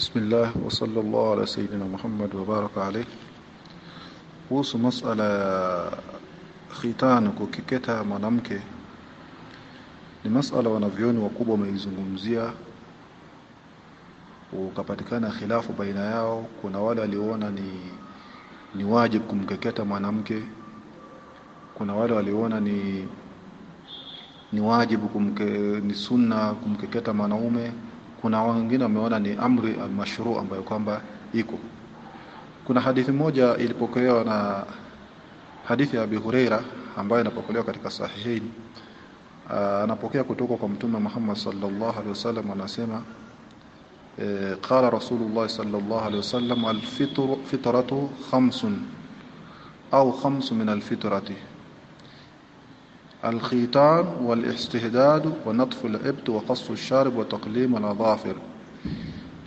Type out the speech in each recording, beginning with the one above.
بسم الله وصلى الله على سيدنا محمد وبارك عليه kuhusu masala ya khitani kukeketa mwanamke ni masala wanavyoni wakubwa wameizungumzia ukapatikana khilafu baina yao kuna wale walioona ni ni wajibu kumkeketa mwanamke kuna wale walioona ni ni wajibu kumke, ni sunna kumkeketa mwanaume kuna wengine wameona ni amri almashruu ambayo kwamba iko. Kuna hadithi moja ilipokelewa na hadithi ya Abi Huraira ambayo inapokelewa katika sahihi ah, anapokea kutoka kwa mtume Muhammad sallallahu alaihi wasallam anasema eh, qala rasulullah sallallahu alaihi wasallam alfitru fitratu khamsun au khamsu min alfitrati. الفطرة الختان والاستهداد ونطف الإبط وقص الشارب وتقليم الأظافر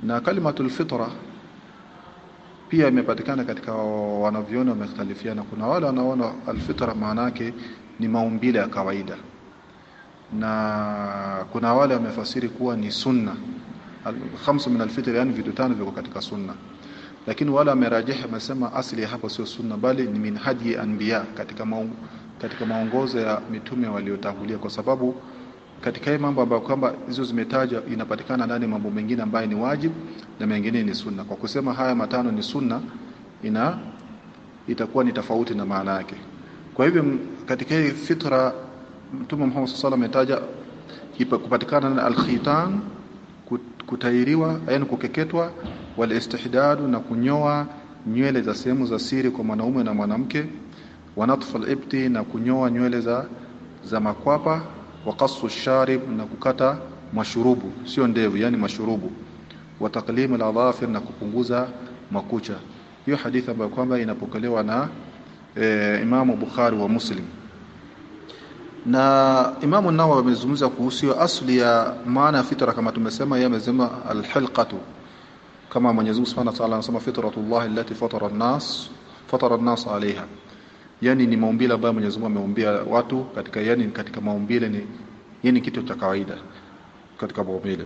na kalimatul fitra pia imepatikana katika wanavyoni wamekhtalifiana kuna wale wanaona alfitra maana yake ni maumbile ya kawaida na kuna wale wamefasiri kuwa ni sunna khamsu min alfitr yani vitu tano viko katika sunna lakini wale wamerajihi wamesema asili ya hapo sio sunna bali ni min hadi anbiya katika maung, katika maongozo ya mitume waliotangulia kwa sababu katika hii mambo ambayo kwamba hizo zimetajwa inapatikana ndani mambo mengine ambayo ni wajibu na mengine ni sunna. Kwa kusema haya matano ni sunna ina itakuwa ni tofauti na maana yake. Kwa hivyo katika hii fitra mtume Muhammad sallallahu ametaja kupatikana na alkhitan kutairiwa yani kukeketwa wal istihdadu na kunyoa nywele za sehemu za siri kwa mwanaume na mwanamke wanatfal ibti na kunyoa nywele za za makwapa wa qassu sharib na kukata mashurubu. Sio ndevu yani mashurubu. Wa taqlim al na kupunguza makucha. Hiyo hadithi ambayo kwamba inapokelewa na e, Imamu Bukhari wa Muslim. Na Imamu Nawawi amezungumza kuhusu asli ya maana ya fitra kama tumesema yeye amesema alhilqatu. Kama Mwenyezi Mungu Subhanahu wa Ta'ala anasema fitratullah allati fatara an-nas fatara an-nas 'alayha yani ni maumbile ambayo Mwenyezi Mungu ameumbia watu katika yani katika maumbile ni yani kitu cha kawaida katika maumbile.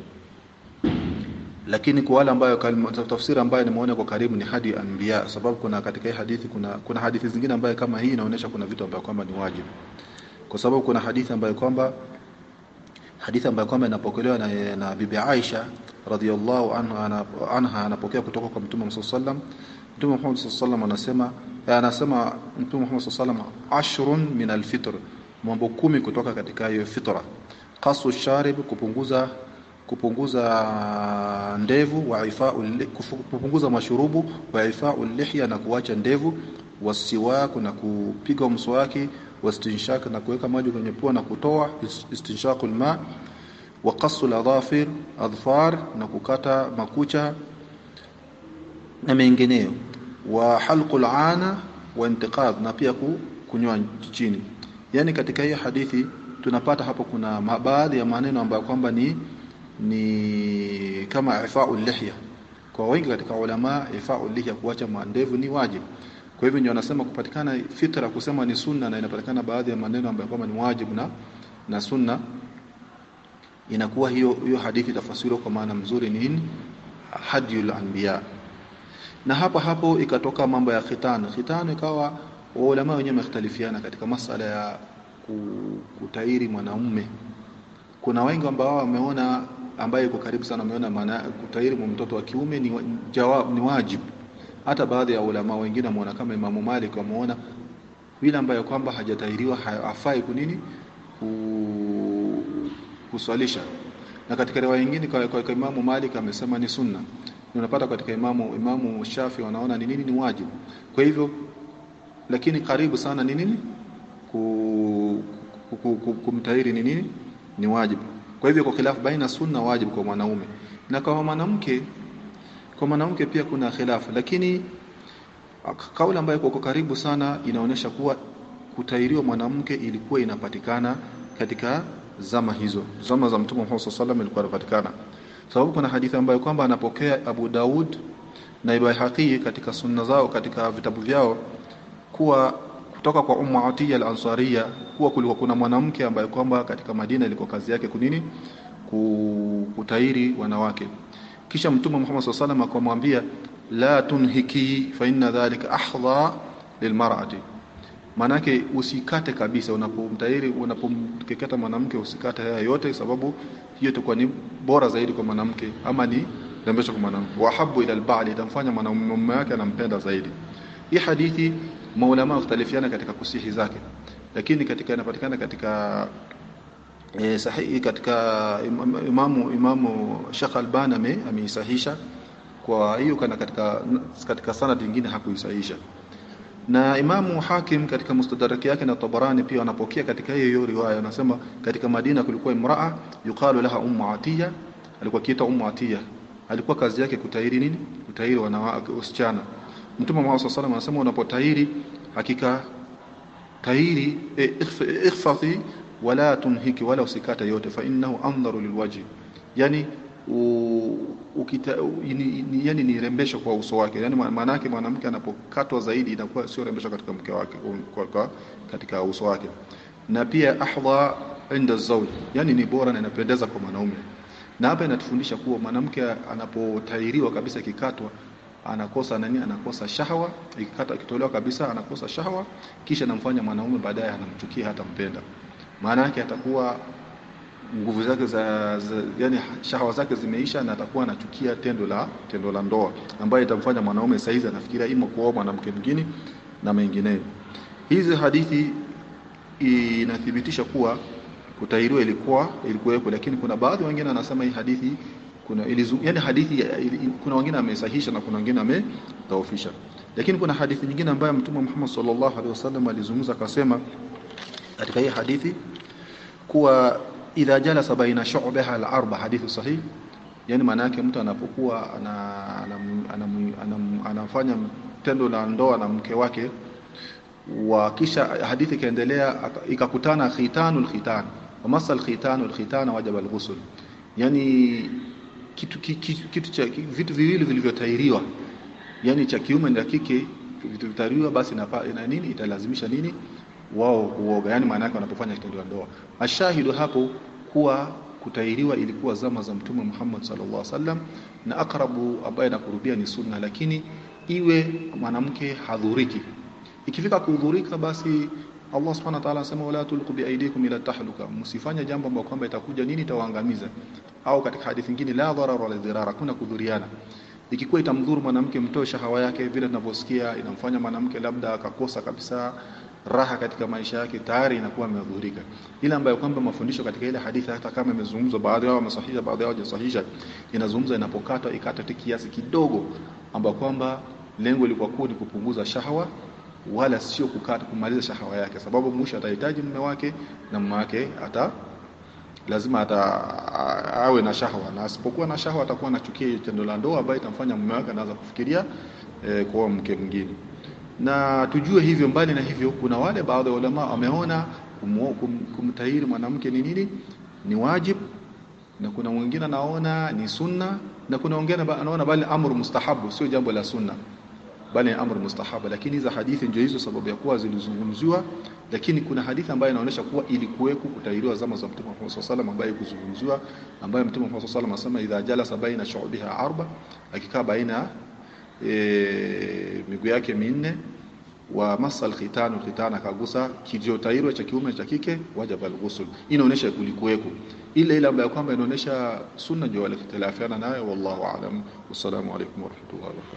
Lakini kwa wale ambayo tafsiri ambayo nimeona kwa karibu ni hadi anbiya sababu kuna katika hadithi kuna kuna hadithi zingine ambayo kama hii inaonyesha kuna vitu ambavyo kwamba ni wajibu. Kwa sababu kuna hadithi ambayo kwamba hadithi ambayo kwamba inapokelewa na, na bibi Aisha radhiallahu anha anha anapokea kutoka kwa mtume Muhammad sallallahu alaihi wasallam. Mtume Muhammad sallallahu alaihi wasallam anasema anasema mtume Muhammad sallallahu alaihi wasallam ashrun min alfitr. Mambo kumi kutoka katika hiyo fitra. Qasu sharib kupunguza kupunguza ndevu wa kupunguza mashurubu wa ifa'u lihya na kuacha ndevu wasiwak na kupiga mswaki wastinshak na kuweka maji kwenye pua na kutoa istinshaqul ma wa qasu al-adhafir adfar na kukata makucha na mengineyo wa halqul ana wa intiqad na pia kunywa chini. Yani katika hii hadithi tunapata hapo kuna baadhi ya maneno ambayo kwamba ni ni kama ifa'ul lihya. Kwa wengi katika ulama ifa'ul lihya kuacha mandevu ni wajibu kwa hivyo ndio wanasema kupatikana fitra kusema ni sunna na inapatikana baadhi ya maneno ambayo kwamba ni wajibu na na sunna. Inakuwa hiyo hiyo hadithi tafasiri kwa maana mzuri ni nini? Hadiyul anbiya na hapa hapo ikatoka mambo ya khitan. Khitan ikawa waulama wenyewe wamekhtalifiana katika masala ya kutairi mwanaume. Kuna wengi ambao wameona ambaye yuko karibu sana wameona maana kutairi mtoto wa kiume ni jawab ni wajibu. Hata baadhi ya ulama wengine wameona kama Imamu Malik wameona yule ambaye kwamba hajatairiwa hafai kunini kuswalisha. Na katika riwaya nyingine kwa, kwa, kwa Imamu Malik amesema ni sunna unapata katika Imamu Imamu Shafi wanaona ni nini ni wajibu. Kwa hivyo lakini karibu sana ni nini? Ku, ku, ku, ku, kumtahiri ni nini? Ni wajibu. Kwa hivyo kwa khilafu baina sunna wajibu kwa mwanaume. Na kwa mwanamke kwa mwanamke pia kuna khilafu. Lakini kauli ambayo iko karibu sana inaonyesha kuwa kutahiriwa mwanamke ilikuwa inapatikana katika zama hizo. Zama za mtume Muhammad sallallahu alaihi wasallam ilikuwa inapatikana sababu kuna hadithi ambayo kwamba anapokea Abu Daud na Ibn katika sunna zao katika vitabu vyao kuwa kutoka kwa umma Atiya al-Ansariya kuwa kulikuwa kuna mwanamke ambaye kwamba katika Madina ilikuwa kazi yake kunini kutairi wanawake. Kisha mtume Muhammad sallallahu alaihi wasallam akamwambia la tunhiki fa inna dhalika ahdha lilmar'ati manake usikate kabisa unapomtairi unapomkeketa mwanamke usikate haya yote sababu hiyo itakuwa ni bora zaidi kwa mwanamke ama ni dambesha kwa mwanamke. Wahabu ila albali itamfanya mwanamume wake anampenda zaidi. Hii hadithi maulama wakhtalifiana katika kusihi zake lakini katika inapatikana katika e, sahihi katika imamu imamu Sheikh Albani ameisahisha. Kwa hiyo kana katika katika sanad nyingine hakuisahisha na Imamu Hakim katika mustadraki yake na Tabarani pia anapokea katika hiyo riwaya. Anasema katika Madina kulikuwa imraa yuqalu laha ummu atiya. Alikuwa kiita ummu atiya. Alikuwa kazi yake kutahiri nini? Kutahiri wanawake wasichana. Mtume Muhammad sallallahu alaihi wasallam unapotahiri hakika tahiri e, wala tunhiki wala usikata yote fa innahu andharu lilwaji yani ukita, ni, yani ni rembesho kwa uso wake. Yani maana yake mwanamke anapokatwa zaidi inakuwa sio rembesho katika mke wake kwa, kwa, katika uso wake. Na pia ahdha inda zawj yani ni bora na inapendeza kwa mwanaume. Na hapa inatufundisha kuwa mwanamke anapotairiwa kabisa kikatwa anakosa nani? Anakosa shahwa. Ikikata ikitolewa kabisa anakosa shahwa. Kisha namfanya mwanaume baadaye anamchukia hata mpenda maana yake atakuwa nguvu zake za, za yani shahawa zake zimeisha na atakuwa anachukia tendo la tendo la ndoa ambayo itamfanya mwanaume saizi anafikiria imo kuoa mwanamke mwingine na mengineyo. Hizi hadithi inathibitisha kuwa kutahiriwa ilikuwa ilikuwepo, lakini kuna baadhi wengine wanasema hii hadithi kuna ilizu, yani hadithi kuna wengine amesahisha na kuna wengine amedhaofisha, lakini kuna hadithi nyingine ambayo Mtume Muhammad sallallahu alaihi wasallam alizungumza akasema katika hii hadithi kuwa idha jalasa baina shu'baha al-arba hadithu sahih. Yani maana yake mtu anapokuwa anafanya tendo la ndoa na mke wake wa kisha hadithi ikaendelea ikakutana khitanul khitan. Wa masal khitanul khitan wajaba al-ghusl. Yani kitu kitu, kitu cha vitu viwili vilivyotairiwa. Yani cha kiume na kike vitu vitariwa basi na nini italazimisha nini wao kuoga yani maana yake wanapofanya kitendo cha ndoa. Ashahidu hapo kuwa kutahiriwa ilikuwa zama za mtume Muhammad sallallahu alaihi wasallam na akrabu ambaye nakurubia ni sunna lakini iwe mwanamke hadhuriki. Ikifika kuhudhurika basi Allah subhanahu wa ta'ala anasema wala tulqu bi aydikum ila tahluka. Msifanye jambo ambalo kwamba itakuja nini itawaangamiza. Au katika hadithi nyingine la dharar wala dirara kuna kudhuriana. Ikikuwa itamdhuru mwanamke mtoe shahawa yake vile tunavyosikia inamfanya mwanamke labda akakosa kabisa raha katika maisha yake tayari inakuwa amedhurika ile ambayo kwamba mafundisho katika ile hadithi hata kama imezungumzwa baadhi yao wamesahihisha baadhi yao hawajasahihisha inazungumza inapokatwa ikata kiasi kidogo ambapo kwamba lengo lilikuwa kuu ni kupunguza shahawa wala sio kukata kumaliza shahawa yake. Sababu mwisho atahitaji mume wake na mume wake ata lazima ata awe na shahawa, na asipokuwa na shahawa atakuwa anachukia tendo la ndoa ambayo itamfanya mume wake anaanza kufikiria e, kwa mke mwingine na tujue hivyo mbali na hivyo kuna wale baadhi ya ulama wameona kum, kum, kumtahiri mwanamke ni nini? Ni wajib. Na kuna mwingine anaona ni sunna. Na kuna wengine anaona bali amru mustahabu sio jambo la sunna. Bali amru mustahabu. Lakini hizo hadithi ndio hizo sababu ya kuwa zilizungumziwa. Lakini kuna hadithi ambayo inaonyesha kuwa ilikuweko kutahiriwa zama za Mtume Muhammad sallallahu alaihi wasallam ambayo kuzungumziwa ambayo Mtume Muhammad sallallahu alaihi wasallam anasema idha jalasa baina shu'biha arba akikaa baina e, miguu yake minne wa masal khitanu khitana akagusa tairo cha kiume cha kike wajaba alghusl. Inaonyesha kulikuweko. Ile ile ambayo kwamba inaonyesha sunna ndio wale nayo wallahu aalam wassalamu alaykum warahmatullahi wabarakatuh